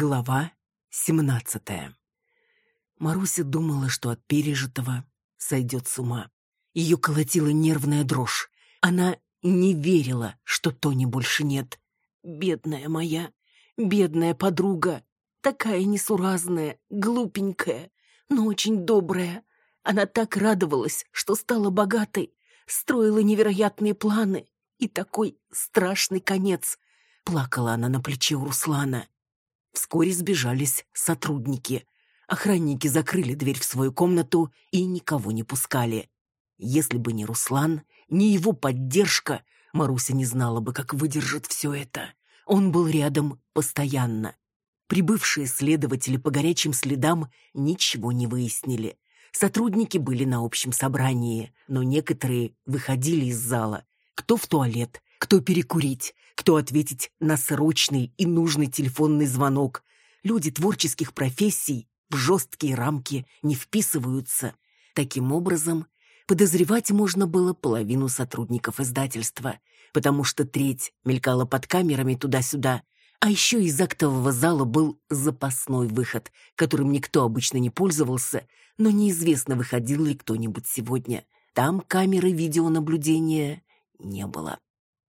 Глава семнадцатая. Маруся думала, что от пережитого сойдет с ума. Ее колотила нервная дрожь. Она не верила, что Тони больше нет. Бедная моя, бедная подруга. Такая несуразная, глупенькая, но очень добрая. Она так радовалась, что стала богатой, строила невероятные планы. И такой страшный конец. Плакала она на плече у Руслана. Вскоре сбежались сотрудники. Охранники закрыли дверь в свою комнату и никого не пускали. Если бы не Руслан, не его поддержка, Маруся не знала бы, как выдержит все это. Он был рядом постоянно. Прибывшие следователи по горячим следам ничего не выяснили. Сотрудники были на общем собрании, но некоторые выходили из зала. Кто в туалет, кто перекурить, кто ответить на срочный и нужный телефонный звонок. Люди творческих профессий в жесткие рамки не вписываются. Таким образом, подозревать можно было половину сотрудников издательства, потому что треть мелькала под камерами туда-сюда, а еще из актового зала был запасной выход, которым никто обычно не пользовался, но неизвестно, выходил ли кто-нибудь сегодня. Там камеры видеонаблюдения не было.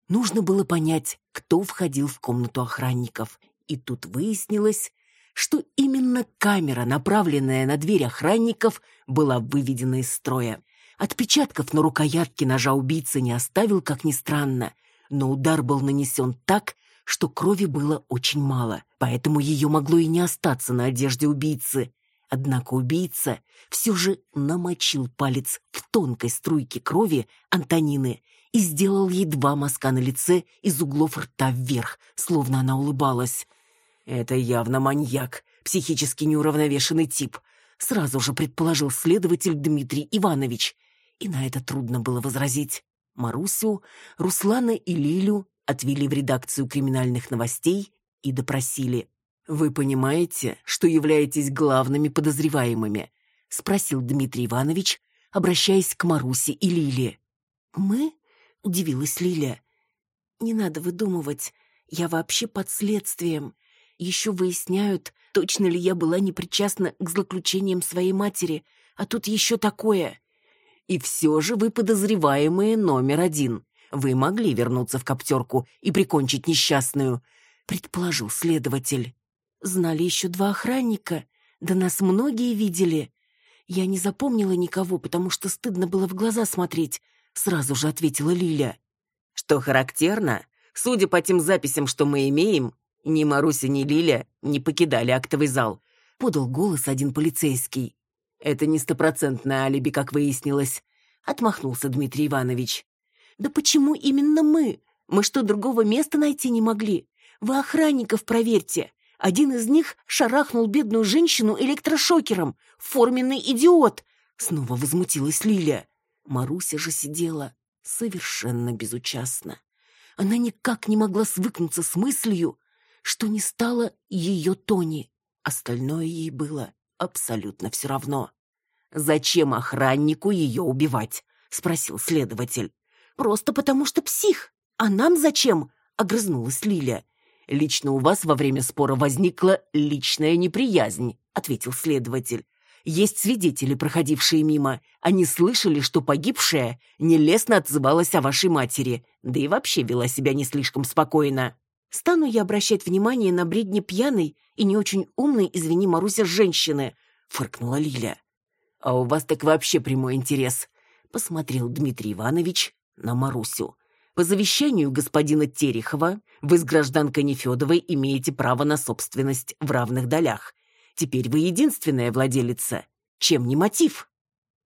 Нужно было понять, кто входил в комнату охранников. И тут выяснилось, что именно камера, направленная на дверь охранников, была выведена из строя. Отпечатков на рукоятке ножа убийцы не оставил, как ни странно, но удар был нанесен так, что крови было очень мало, поэтому ее могло и не остаться на одежде убийцы. Однако убийца все же намочил палец в тонкой струйке крови Антонины и сделал ей два мазка на лице из углов рта вверх, словно она улыбалась. «Это явно маньяк, психически неуравновешенный тип», сразу же предположил следователь Дмитрий Иванович. И на это трудно было возразить. Марусю, Руслана и Лилю отвели в редакцию криминальных новостей и допросили. «Вы понимаете, что являетесь главными подозреваемыми?» — спросил Дмитрий Иванович, обращаясь к Марусе и Лиле. «Мы?» — удивилась Лиля. «Не надо выдумывать. Я вообще под следствием. Еще выясняют, точно ли я была непричастна к злоключениям своей матери. А тут еще такое. И все же вы подозреваемые номер один. Вы могли вернуться в коптерку и прикончить несчастную», — предположил следователь. «Знали еще два охранника. Да нас многие видели. Я не запомнила никого, потому что стыдно было в глаза смотреть сразу же ответила Лиля. Что характерно, судя по тем записям, что мы имеем, ни Маруся, ни Лиля не покидали актовый зал, подал голос один полицейский. Это не стопроцентное алиби, как выяснилось, отмахнулся Дмитрий Иванович. Да почему именно мы? Мы что, другого места найти не могли? Вы охранников проверьте. Один из них шарахнул бедную женщину электрошокером. Форменный идиот!» Снова возмутилась Лиля. Маруся же сидела совершенно безучастно. Она никак не могла свыкнуться с мыслью, что не стало ее Тони. Остальное ей было абсолютно все равно. «Зачем охраннику ее убивать?» — спросил следователь. «Просто потому что псих. А нам зачем?» — огрызнулась Лиля. «Лично у вас во время спора возникла личная неприязнь», — ответил следователь. Есть свидетели, проходившие мимо. Они слышали, что погибшая нелестно отзывалась о вашей матери, да и вообще вела себя не слишком спокойно. Стану я обращать внимание на бредни пьяной и не очень умной, извини, Маруся, женщины, фыркнула Лиля. А у вас так вообще прямой интерес, посмотрел Дмитрий Иванович на Марусю. По завещанию господина Терехова вы с гражданкой Нефедовой имеете право на собственность в равных долях. Теперь вы единственная владелица. Чем не мотив?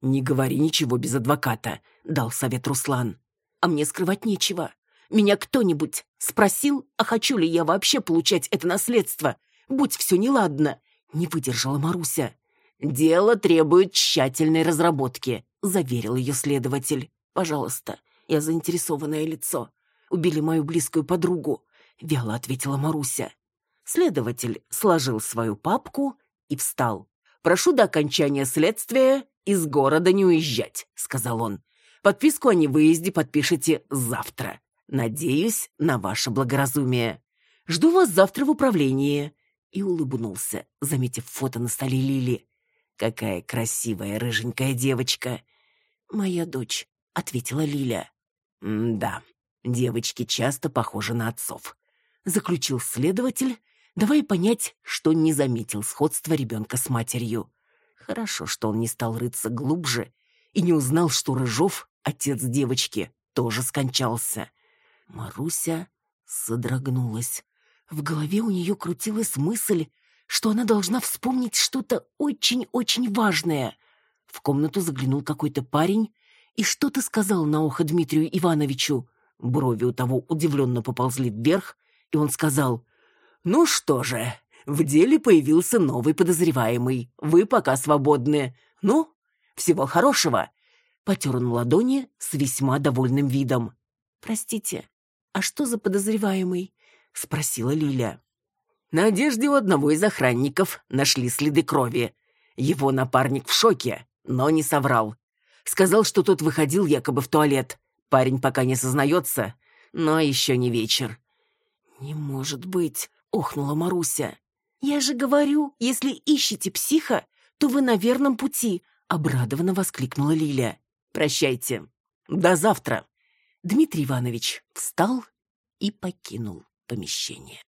Не говори ничего без адвоката, дал совет Руслан. А мне скрывать нечего. Меня кто-нибудь спросил, а хочу ли я вообще получать это наследство? Будь все неладно. Не выдержала Маруся. Дело требует тщательной разработки, заверил ее следователь. Пожалуйста, я заинтересованное лицо. Убили мою близкую подругу, вяло ответила Маруся. Следователь сложил свою папку и встал. «Прошу до окончания следствия из города не уезжать», — сказал он. «Подписку о невыезде подпишите завтра. Надеюсь на ваше благоразумие. Жду вас завтра в управлении». и улыбнулся, заметив фото на столе Лили. «Какая красивая рыженькая девочка!» «Моя дочь», — ответила Лиля. «Да, девочки часто похожи на отцов», — заключил следователь, давая понять, что не заметил сходства ребенка с матерью. Хорошо, что он не стал рыться глубже и не узнал, что Рыжов, отец девочки, тоже скончался. Маруся содрогнулась. В голове у нее крутилась мысль, что она должна вспомнить что-то очень-очень важное. В комнату заглянул какой-то парень и что-то сказал на ухо Дмитрию Ивановичу. Брови у того удивленно поползли вверх, и он сказал, «Ну что же, в деле появился новый подозреваемый. Вы пока свободны. Ну, всего хорошего!» Потер он ладони с весьма довольным видом. «Простите, а что за подозреваемый?» — спросила Лиля. На одежде у одного из охранников нашли следы крови. Его напарник в шоке, но не соврал. Сказал, что тот выходил якобы в туалет. Парень пока не сознается, но еще не вечер. «Не может быть», — охнула Маруся. «Я же говорю, если ищете психа, то вы на верном пути», — обрадованно воскликнула Лиля. «Прощайте. До завтра». Дмитрий Иванович встал и покинул помещение.